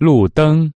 路灯。